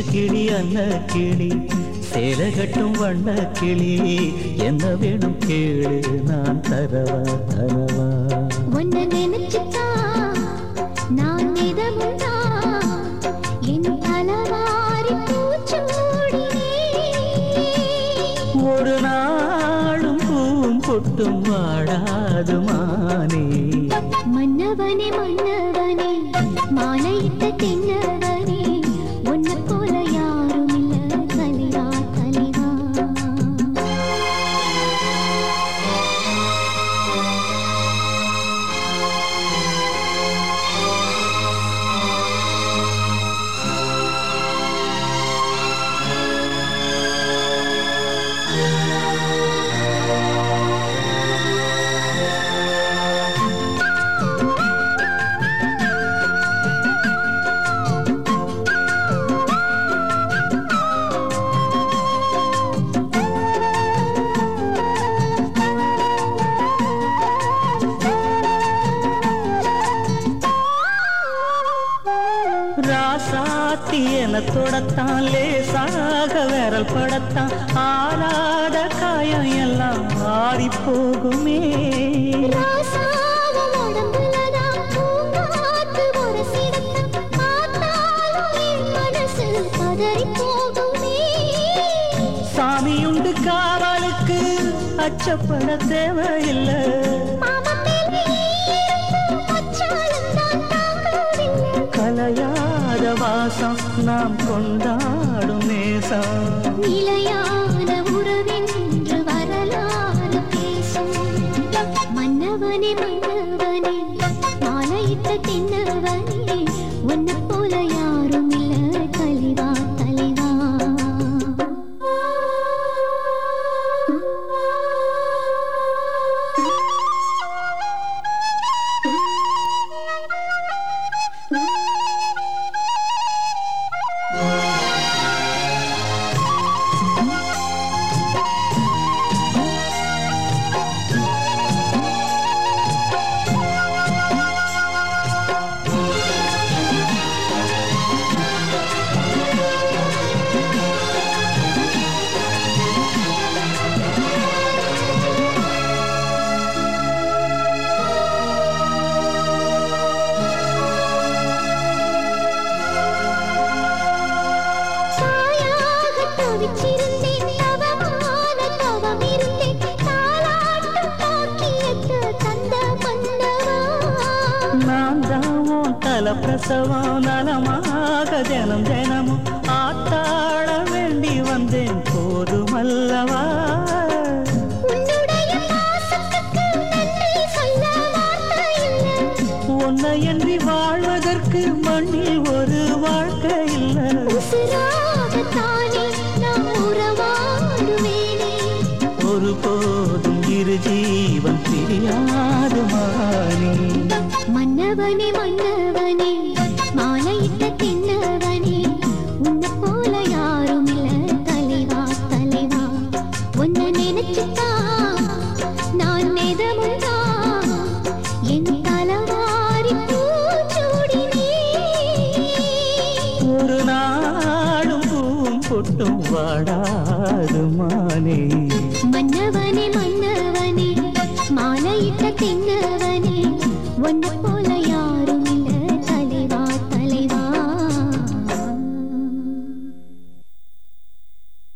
கிளி சேல கட்டும் வண்ண கிளி என்ன வேணும் கேளு நான் தரவா தரவா. உன்னை நினைச்சுதான் நான் நிதமுண்டா என் தலவாரி ஒரு நாளும் பூம் பொட்டும் வாடாது மானே. மன்னவனே மன்னவனே மாலையிட்ட தென்னவனே ராசாத்தி என தொடத்தான் லேசாக விரல் படத்தான். ஆறாத காயம் எல்லாம் ஆறி போகுமே. சாமியுண்டு காவலுக்கு அச்சப்பட தேவையில்லை. மாமன் வாசம் நாம் கொண்டாடும் நேசம் நிலையான பிரசவம் நலமாக தினம் தினமும் ஆத்தாட வேண்டி வந்தேன் போதுமல்லவா? உன்னை என்று வாழ்வதற்கு மண்ணில் ஒரு வாழ்க்கை இல்லை. ஒரு போதும் இரு ஜீவன் பிரியாது மானே மன்னவனே மன்னவனே மான பூம் பொட்டும் வாடாது மானே மன்னவனே மன்னவனே மாலையிட்ட தின்னவனே ஒன்று போல